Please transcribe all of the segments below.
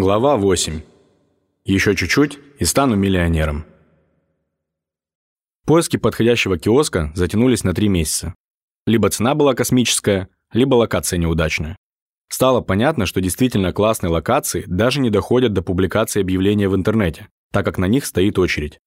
Глава 8. Еще чуть-чуть и стану миллионером. Поиски подходящего киоска затянулись на три месяца. Либо цена была космическая, либо локация неудачная. Стало понятно, что действительно классные локации даже не доходят до публикации объявления в интернете, так как на них стоит очередь.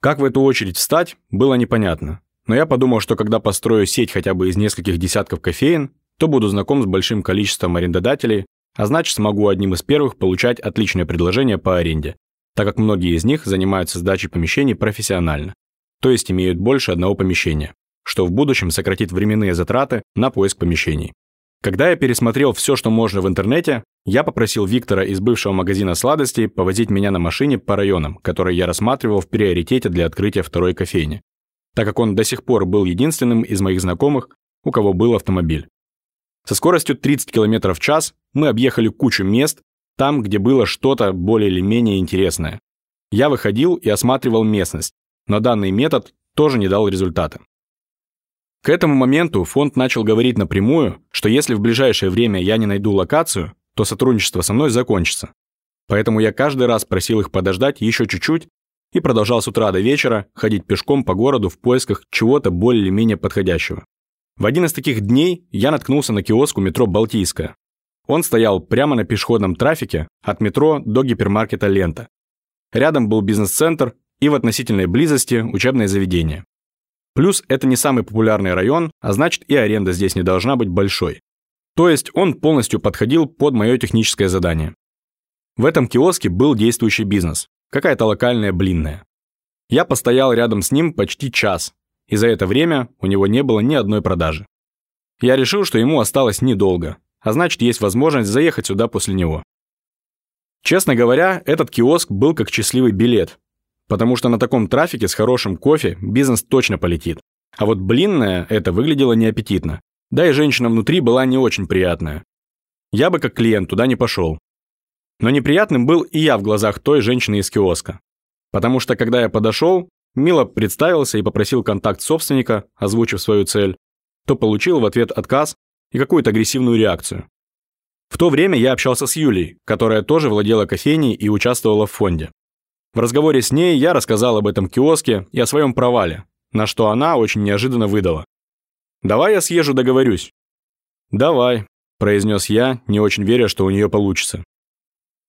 Как в эту очередь встать, было непонятно. Но я подумал, что когда построю сеть хотя бы из нескольких десятков кофеин, то буду знаком с большим количеством арендодателей, а значит смогу одним из первых получать отличное предложение по аренде, так как многие из них занимаются сдачей помещений профессионально, то есть имеют больше одного помещения, что в будущем сократит временные затраты на поиск помещений. Когда я пересмотрел все, что можно в интернете, я попросил Виктора из бывшего магазина сладостей повозить меня на машине по районам, которые я рассматривал в приоритете для открытия второй кофейни, так как он до сих пор был единственным из моих знакомых, у кого был автомобиль. Со скоростью 30 км в час мы объехали кучу мест, там, где было что-то более или менее интересное. Я выходил и осматривал местность, но данный метод тоже не дал результата. К этому моменту фонд начал говорить напрямую, что если в ближайшее время я не найду локацию, то сотрудничество со мной закончится. Поэтому я каждый раз просил их подождать еще чуть-чуть и продолжал с утра до вечера ходить пешком по городу в поисках чего-то более-менее подходящего. В один из таких дней я наткнулся на киоск у метро «Балтийская». Он стоял прямо на пешеходном трафике от метро до гипермаркета «Лента». Рядом был бизнес-центр и в относительной близости учебное заведение. Плюс это не самый популярный район, а значит и аренда здесь не должна быть большой. То есть он полностью подходил под мое техническое задание. В этом киоске был действующий бизнес, какая-то локальная блинная. Я постоял рядом с ним почти час, и за это время у него не было ни одной продажи. Я решил, что ему осталось недолго, а значит, есть возможность заехать сюда после него. Честно говоря, этот киоск был как счастливый билет, потому что на таком трафике с хорошим кофе бизнес точно полетит. А вот блинная это выглядело неаппетитно. Да и женщина внутри была не очень приятная. Я бы как клиент туда не пошел. Но неприятным был и я в глазах той женщины из киоска. Потому что когда я подошел, Мило представился и попросил контакт собственника, озвучив свою цель, то получил в ответ отказ и какую-то агрессивную реакцию. В то время я общался с Юлей, которая тоже владела кофейней и участвовала в фонде. В разговоре с ней я рассказал об этом киоске и о своем провале, на что она очень неожиданно выдала. «Давай я съезжу договорюсь». «Давай», – произнес я, не очень веря, что у нее получится.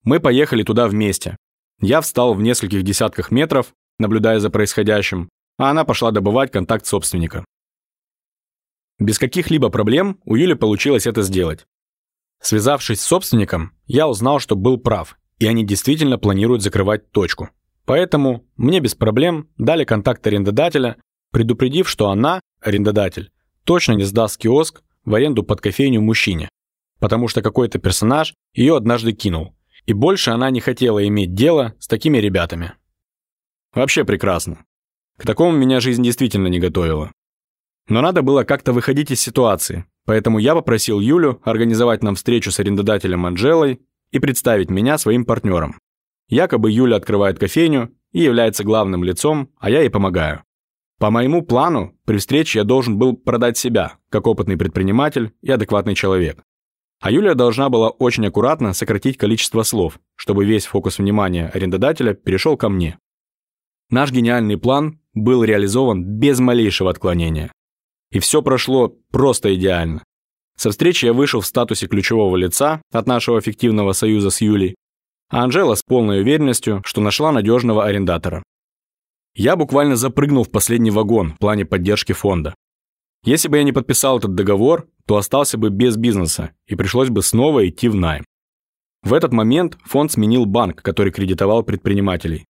Мы поехали туда вместе. Я встал в нескольких десятках метров, наблюдая за происходящим, а она пошла добывать контакт собственника. Без каких-либо проблем у Юли получилось это сделать. Связавшись с собственником, я узнал, что был прав, и они действительно планируют закрывать точку. Поэтому мне без проблем дали контакт арендодателя, предупредив, что она, арендодатель, точно не сдаст киоск в аренду под кофейню мужчине, потому что какой-то персонаж ее однажды кинул, и больше она не хотела иметь дело с такими ребятами. Вообще прекрасно. К такому меня жизнь действительно не готовила. Но надо было как-то выходить из ситуации, поэтому я попросил Юлю организовать нам встречу с арендодателем Анжелой и представить меня своим партнером. Якобы Юля открывает кофейню и является главным лицом, а я ей помогаю. По моему плану, при встрече я должен был продать себя, как опытный предприниматель и адекватный человек. А Юля должна была очень аккуратно сократить количество слов, чтобы весь фокус внимания арендодателя перешел ко мне. Наш гениальный план был реализован без малейшего отклонения. И все прошло просто идеально. Со встречи я вышел в статусе ключевого лица от нашего фиктивного союза с Юлей, а Анжела с полной уверенностью, что нашла надежного арендатора. Я буквально запрыгнул в последний вагон в плане поддержки фонда. Если бы я не подписал этот договор, то остался бы без бизнеса и пришлось бы снова идти в найм. В этот момент фонд сменил банк, который кредитовал предпринимателей,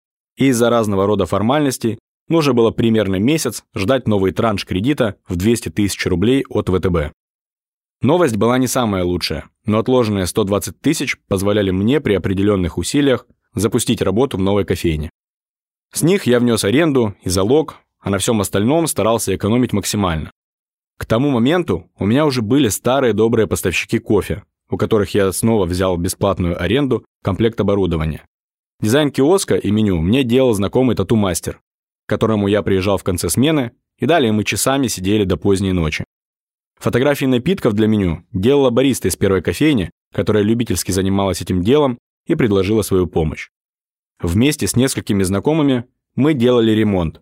из-за разного рода формальностей нужно было примерно месяц ждать новый транш кредита в 200 тысяч рублей от ВТБ. Новость была не самая лучшая, но отложенные 120 тысяч позволяли мне при определенных усилиях запустить работу в новой кофейне. С них я внес аренду и залог, а на всем остальном старался экономить максимально. К тому моменту у меня уже были старые добрые поставщики кофе, у которых я снова взял бесплатную аренду комплект оборудования. Дизайн киоска и меню мне делал знакомый тату-мастер, к которому я приезжал в конце смены, и далее мы часами сидели до поздней ночи. Фотографии напитков для меню делала бариста из первой кофейни, которая любительски занималась этим делом и предложила свою помощь. Вместе с несколькими знакомыми мы делали ремонт.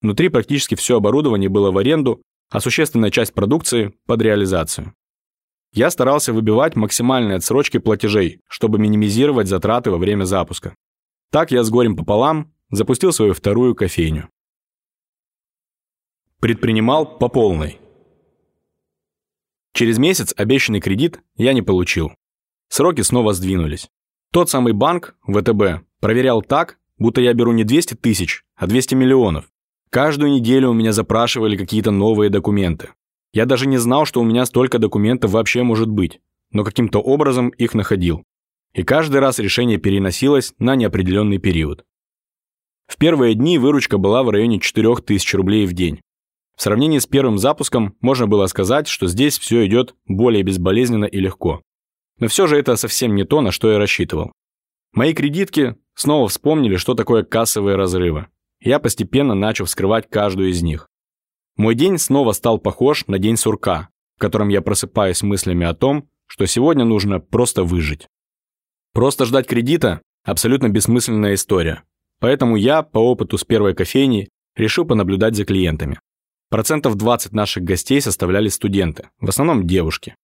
Внутри практически все оборудование было в аренду, а существенная часть продукции – под реализацию. Я старался выбивать максимальные отсрочки платежей, чтобы минимизировать затраты во время запуска. Так я с горем пополам запустил свою вторую кофейню. Предпринимал по полной. Через месяц обещанный кредит я не получил. Сроки снова сдвинулись. Тот самый банк, ВТБ, проверял так, будто я беру не 200 тысяч, а 200 миллионов. Каждую неделю у меня запрашивали какие-то новые документы. Я даже не знал, что у меня столько документов вообще может быть, но каким-то образом их находил. И каждый раз решение переносилось на неопределенный период. В первые дни выручка была в районе 4000 рублей в день. В сравнении с первым запуском можно было сказать, что здесь все идет более безболезненно и легко. Но все же это совсем не то, на что я рассчитывал. Мои кредитки снова вспомнили, что такое кассовые разрывы. Я постепенно начал вскрывать каждую из них. Мой день снова стал похож на день сурка, в котором я просыпаюсь мыслями о том, что сегодня нужно просто выжить. Просто ждать кредита – абсолютно бессмысленная история. Поэтому я, по опыту с первой кофейни, решил понаблюдать за клиентами. Процентов 20 наших гостей составляли студенты, в основном девушки.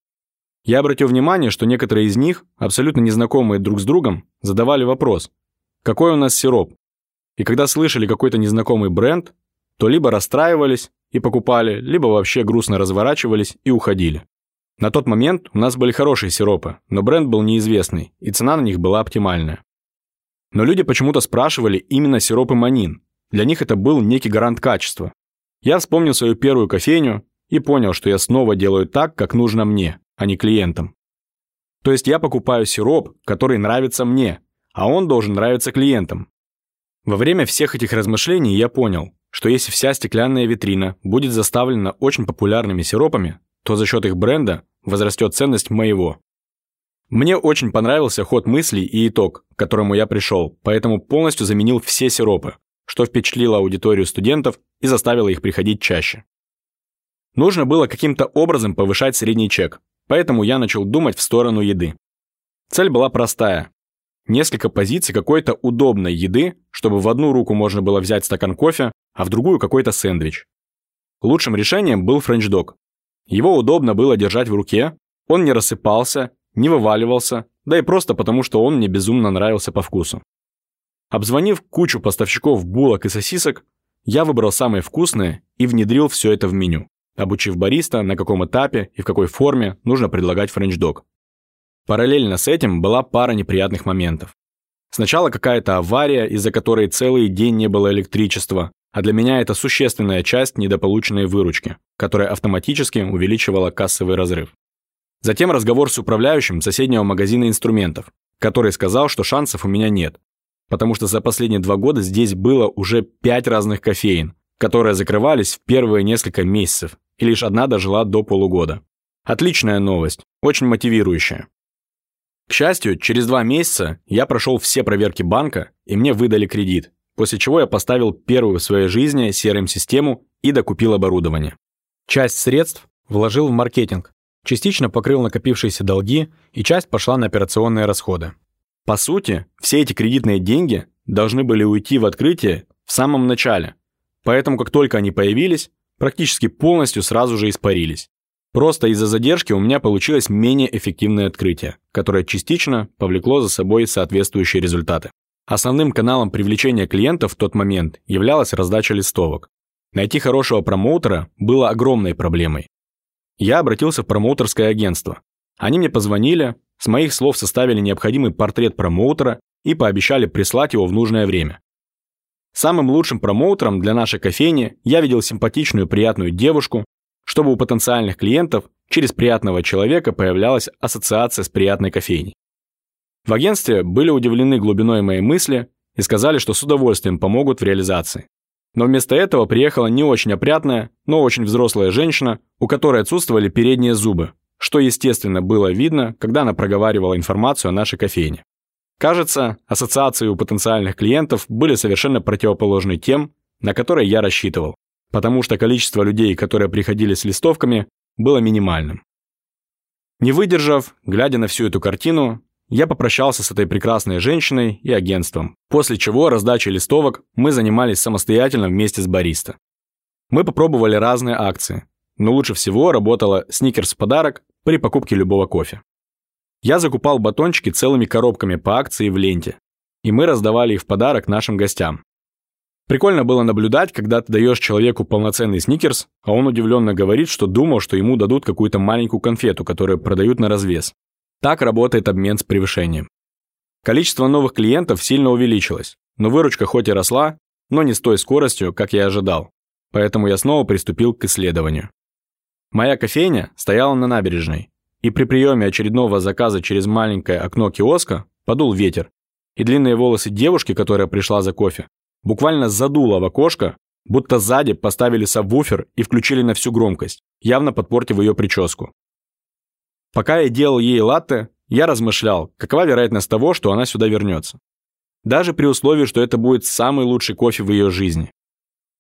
Я обратил внимание, что некоторые из них, абсолютно незнакомые друг с другом, задавали вопрос «Какой у нас сироп?». И когда слышали какой-то незнакомый бренд, то либо расстраивались и покупали, либо вообще грустно разворачивались и уходили. На тот момент у нас были хорошие сиропы, но бренд был неизвестный, и цена на них была оптимальная. Но люди почему-то спрашивали именно сиропы Манин. Для них это был некий гарант качества. Я вспомнил свою первую кофейню и понял, что я снова делаю так, как нужно мне, а не клиентам. То есть я покупаю сироп, который нравится мне, а он должен нравиться клиентам. Во время всех этих размышлений я понял, что если вся стеклянная витрина будет заставлена очень популярными сиропами, то за счет их бренда возрастет ценность моего. Мне очень понравился ход мыслей и итог, к которому я пришел, поэтому полностью заменил все сиропы, что впечатлило аудиторию студентов и заставило их приходить чаще. Нужно было каким-то образом повышать средний чек, Поэтому я начал думать в сторону еды. Цель была простая. Несколько позиций какой-то удобной еды, чтобы в одну руку можно было взять стакан кофе, а в другую какой-то сэндвич. Лучшим решением был френч-дог. Его удобно было держать в руке, он не рассыпался, не вываливался, да и просто потому, что он мне безумно нравился по вкусу. Обзвонив кучу поставщиков булок и сосисок, я выбрал самые вкусные и внедрил все это в меню обучив бариста, на каком этапе и в какой форме нужно предлагать френч-дог. Параллельно с этим была пара неприятных моментов. Сначала какая-то авария, из-за которой целый день не было электричества, а для меня это существенная часть недополученной выручки, которая автоматически увеличивала кассовый разрыв. Затем разговор с управляющим соседнего магазина инструментов, который сказал, что шансов у меня нет, потому что за последние два года здесь было уже пять разных кофеин, которые закрывались в первые несколько месяцев, и лишь одна дожила до полугода. Отличная новость, очень мотивирующая. К счастью, через два месяца я прошел все проверки банка, и мне выдали кредит, после чего я поставил первую в своей жизни CRM-систему и докупил оборудование. Часть средств вложил в маркетинг, частично покрыл накопившиеся долги, и часть пошла на операционные расходы. По сути, все эти кредитные деньги должны были уйти в открытие в самом начале, поэтому как только они появились, практически полностью сразу же испарились. Просто из-за задержки у меня получилось менее эффективное открытие, которое частично повлекло за собой соответствующие результаты. Основным каналом привлечения клиентов в тот момент являлась раздача листовок. Найти хорошего промоутера было огромной проблемой. Я обратился в промоутерское агентство. Они мне позвонили, с моих слов составили необходимый портрет промоутера и пообещали прислать его в нужное время. Самым лучшим промоутером для нашей кофейни я видел симпатичную приятную девушку, чтобы у потенциальных клиентов через приятного человека появлялась ассоциация с приятной кофейней. В агентстве были удивлены глубиной моей мысли и сказали, что с удовольствием помогут в реализации. Но вместо этого приехала не очень опрятная, но очень взрослая женщина, у которой отсутствовали передние зубы, что, естественно, было видно, когда она проговаривала информацию о нашей кофейне. Кажется, ассоциации у потенциальных клиентов были совершенно противоположны тем, на которые я рассчитывал, потому что количество людей, которые приходили с листовками, было минимальным. Не выдержав, глядя на всю эту картину, я попрощался с этой прекрасной женщиной и агентством, после чего раздачей листовок мы занимались самостоятельно вместе с бариста. Мы попробовали разные акции, но лучше всего работала сникерс в подарок при покупке любого кофе. Я закупал батончики целыми коробками по акции в ленте, и мы раздавали их в подарок нашим гостям. Прикольно было наблюдать, когда ты даешь человеку полноценный сникерс, а он удивленно говорит, что думал, что ему дадут какую-то маленькую конфету, которую продают на развес. Так работает обмен с превышением. Количество новых клиентов сильно увеличилось, но выручка хоть и росла, но не с той скоростью, как я ожидал. Поэтому я снова приступил к исследованию. Моя кофейня стояла на набережной, и при приеме очередного заказа через маленькое окно киоска подул ветер, и длинные волосы девушки, которая пришла за кофе, буквально задуло в окошко, будто сзади поставили сабвуфер и включили на всю громкость, явно подпортив ее прическу. Пока я делал ей латте, я размышлял, какова вероятность того, что она сюда вернется. Даже при условии, что это будет самый лучший кофе в ее жизни.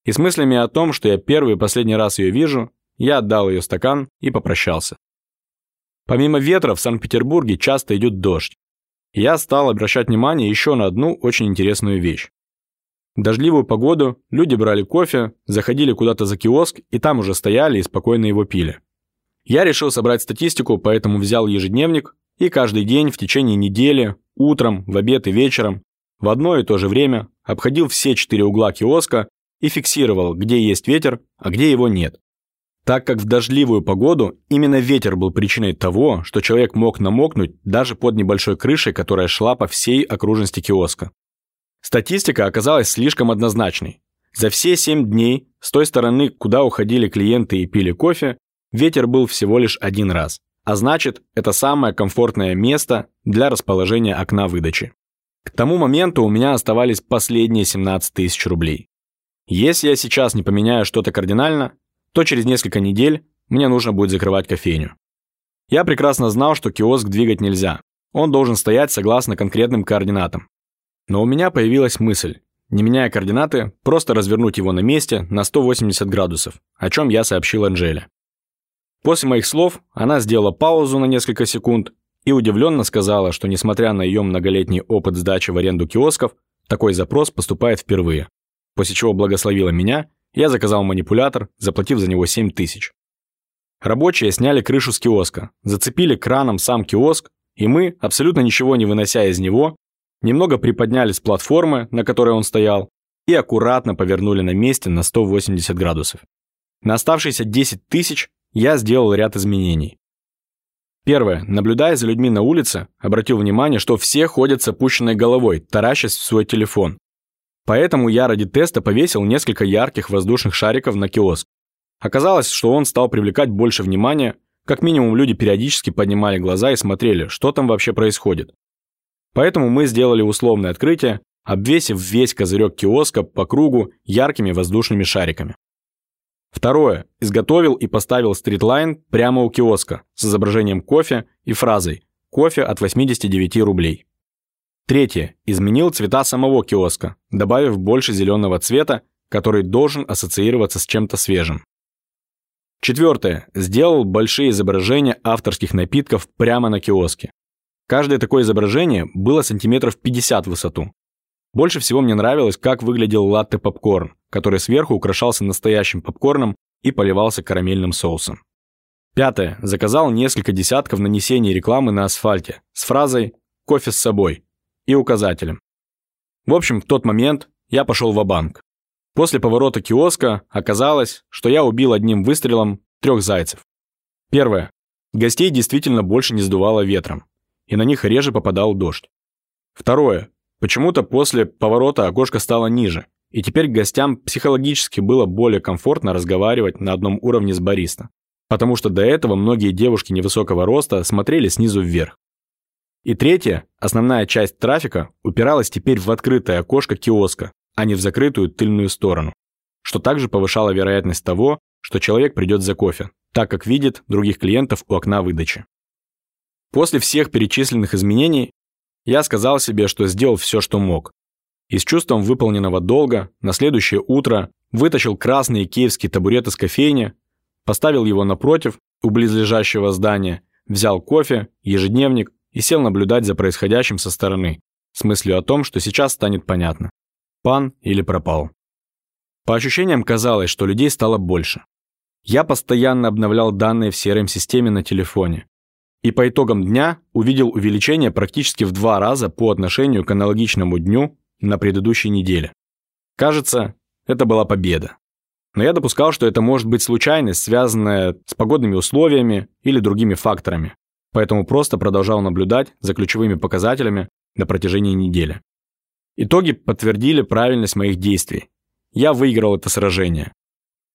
И с мыслями о том, что я первый и последний раз ее вижу, я отдал ее стакан и попрощался. Помимо ветра в Санкт-Петербурге часто идет дождь. Я стал обращать внимание еще на одну очень интересную вещь. Дождливую погоду люди брали кофе, заходили куда-то за киоск и там уже стояли и спокойно его пили. Я решил собрать статистику, поэтому взял ежедневник и каждый день в течение недели, утром, в обед и вечером, в одно и то же время обходил все четыре угла киоска и фиксировал, где есть ветер, а где его нет. Так как в дождливую погоду именно ветер был причиной того, что человек мог намокнуть даже под небольшой крышей, которая шла по всей окружности киоска. Статистика оказалась слишком однозначной. За все 7 дней с той стороны, куда уходили клиенты и пили кофе, ветер был всего лишь один раз. А значит, это самое комфортное место для расположения окна выдачи. К тому моменту у меня оставались последние 17 тысяч рублей. Если я сейчас не поменяю что-то кардинально, то через несколько недель мне нужно будет закрывать кофейню. Я прекрасно знал, что киоск двигать нельзя. Он должен стоять согласно конкретным координатам. Но у меня появилась мысль, не меняя координаты, просто развернуть его на месте на 180 градусов, о чем я сообщил Анжеле. После моих слов она сделала паузу на несколько секунд и удивленно сказала, что несмотря на ее многолетний опыт сдачи в аренду киосков, такой запрос поступает впервые. После чего благословила меня, я заказал манипулятор, заплатив за него 7 тысяч. Рабочие сняли крышу с киоска, зацепили краном сам киоск, и мы, абсолютно ничего не вынося из него, немного приподняли с платформы, на которой он стоял, и аккуратно повернули на месте на 180 градусов. На оставшиеся 10 тысяч я сделал ряд изменений. Первое. Наблюдая за людьми на улице, обратил внимание, что все ходят с опущенной головой, таращась в свой телефон. Поэтому я ради теста повесил несколько ярких воздушных шариков на киоск. Оказалось, что он стал привлекать больше внимания, как минимум люди периодически поднимали глаза и смотрели, что там вообще происходит. Поэтому мы сделали условное открытие, обвесив весь козырек киоска по кругу яркими воздушными шариками. Второе. Изготовил и поставил стритлайн прямо у киоска с изображением кофе и фразой «Кофе от 89 рублей». Третье. Изменил цвета самого киоска, добавив больше зеленого цвета, который должен ассоциироваться с чем-то свежим. Четвертое. Сделал большие изображения авторских напитков прямо на киоске. Каждое такое изображение было сантиметров 50 в высоту. Больше всего мне нравилось, как выглядел латте-попкорн, который сверху украшался настоящим попкорном и поливался карамельным соусом. Пятое. Заказал несколько десятков нанесений рекламы на асфальте с фразой «кофе с собой» и указателем. В общем, в тот момент я пошел в банк После поворота киоска оказалось, что я убил одним выстрелом трех зайцев. Первое. Гостей действительно больше не сдувало ветром, и на них реже попадал дождь. Второе. Почему-то после поворота окошко стало ниже, и теперь гостям психологически было более комфортно разговаривать на одном уровне с бариста, потому что до этого многие девушки невысокого роста смотрели снизу вверх. И третье, основная часть трафика упиралась теперь в открытое окошко киоска, а не в закрытую тыльную сторону, что также повышало вероятность того, что человек придет за кофе, так как видит других клиентов у окна выдачи. После всех перечисленных изменений я сказал себе, что сделал все, что мог. И с чувством выполненного долга на следующее утро вытащил красный киевский табурет из кофейни, поставил его напротив, у близлежащего здания, взял кофе, ежедневник и сел наблюдать за происходящим со стороны, с мыслью о том, что сейчас станет понятно. Пан или пропал. По ощущениям казалось, что людей стало больше. Я постоянно обновлял данные в CRM-системе на телефоне. И по итогам дня увидел увеличение практически в два раза по отношению к аналогичному дню на предыдущей неделе. Кажется, это была победа. Но я допускал, что это может быть случайность, связанная с погодными условиями или другими факторами. Поэтому просто продолжал наблюдать за ключевыми показателями на протяжении недели. Итоги подтвердили правильность моих действий. Я выиграл это сражение.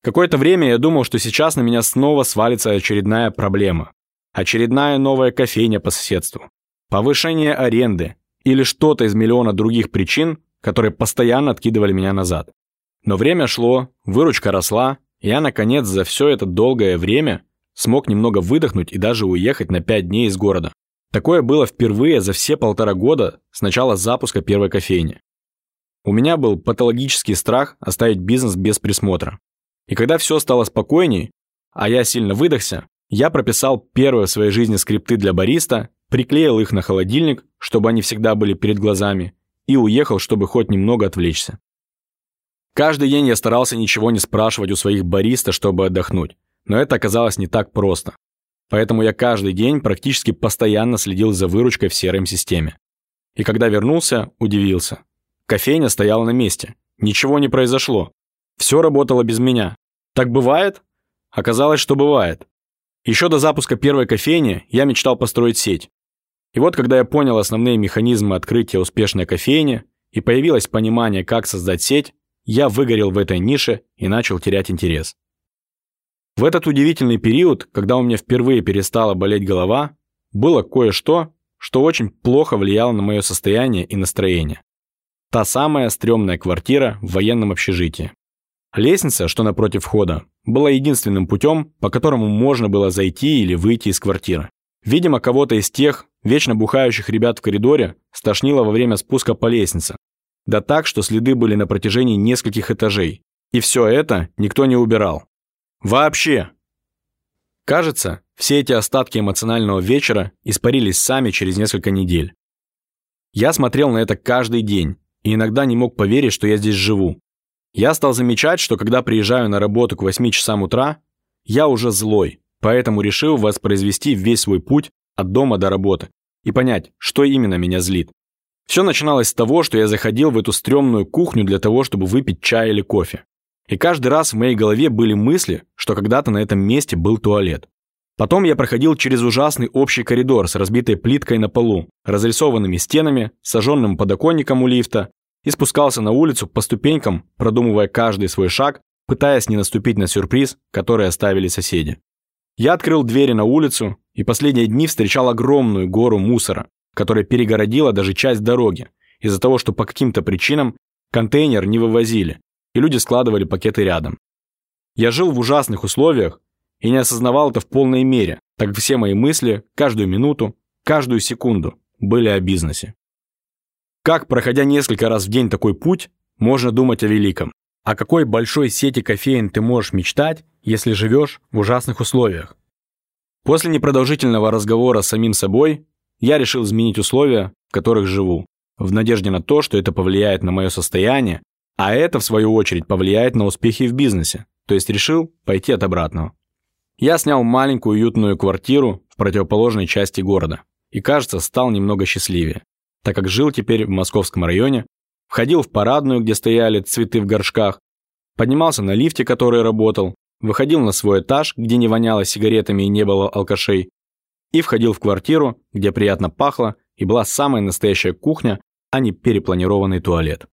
Какое-то время я думал, что сейчас на меня снова свалится очередная проблема. Очередная новая кофейня по соседству. Повышение аренды или что-то из миллиона других причин, которые постоянно откидывали меня назад. Но время шло, выручка росла, и я, наконец, за все это долгое время смог немного выдохнуть и даже уехать на 5 дней из города. Такое было впервые за все полтора года с начала запуска первой кофейни. У меня был патологический страх оставить бизнес без присмотра. И когда все стало спокойней, а я сильно выдохся, я прописал первые в своей жизни скрипты для бариста, приклеил их на холодильник, чтобы они всегда были перед глазами, и уехал, чтобы хоть немного отвлечься. Каждый день я старался ничего не спрашивать у своих бариста, чтобы отдохнуть. Но это оказалось не так просто. Поэтому я каждый день практически постоянно следил за выручкой в CRM-системе. И когда вернулся, удивился. Кофейня стояла на месте. Ничего не произошло. Все работало без меня. Так бывает? Оказалось, что бывает. Еще до запуска первой кофейни я мечтал построить сеть. И вот когда я понял основные механизмы открытия успешной кофейни и появилось понимание, как создать сеть, я выгорел в этой нише и начал терять интерес. В этот удивительный период, когда у меня впервые перестала болеть голова, было кое-что, что очень плохо влияло на мое состояние и настроение. Та самая стрёмная квартира в военном общежитии. Лестница, что напротив входа, была единственным путем, по которому можно было зайти или выйти из квартиры. Видимо, кого-то из тех вечно бухающих ребят в коридоре стошнило во время спуска по лестнице, да так, что следы были на протяжении нескольких этажей. И все это никто не убирал. Вообще. Кажется, все эти остатки эмоционального вечера испарились сами через несколько недель. Я смотрел на это каждый день и иногда не мог поверить, что я здесь живу. Я стал замечать, что когда приезжаю на работу к 8 часам утра, я уже злой, поэтому решил воспроизвести весь свой путь от дома до работы и понять, что именно меня злит. Все начиналось с того, что я заходил в эту стрёмную кухню для того, чтобы выпить чай или кофе. И каждый раз в моей голове были мысли, что когда-то на этом месте был туалет. Потом я проходил через ужасный общий коридор с разбитой плиткой на полу, разрисованными стенами, сожженным подоконником у лифта и спускался на улицу по ступенькам, продумывая каждый свой шаг, пытаясь не наступить на сюрприз, который оставили соседи. Я открыл двери на улицу и последние дни встречал огромную гору мусора, которая перегородила даже часть дороги, из-за того, что по каким-то причинам контейнер не вывозили, и люди складывали пакеты рядом. Я жил в ужасных условиях и не осознавал это в полной мере, так как все мои мысли каждую минуту, каждую секунду были о бизнесе. Как, проходя несколько раз в день такой путь, можно думать о великом? О какой большой сети кофеин ты можешь мечтать, если живешь в ужасных условиях? После непродолжительного разговора с самим собой я решил изменить условия, в которых живу, в надежде на то, что это повлияет на мое состояние, а это, в свою очередь, повлияет на успехи в бизнесе, то есть решил пойти от обратного. Я снял маленькую уютную квартиру в противоположной части города и, кажется, стал немного счастливее, так как жил теперь в московском районе, входил в парадную, где стояли цветы в горшках, поднимался на лифте, который работал, выходил на свой этаж, где не воняло сигаретами и не было алкашей, и входил в квартиру, где приятно пахло и была самая настоящая кухня, а не перепланированный туалет.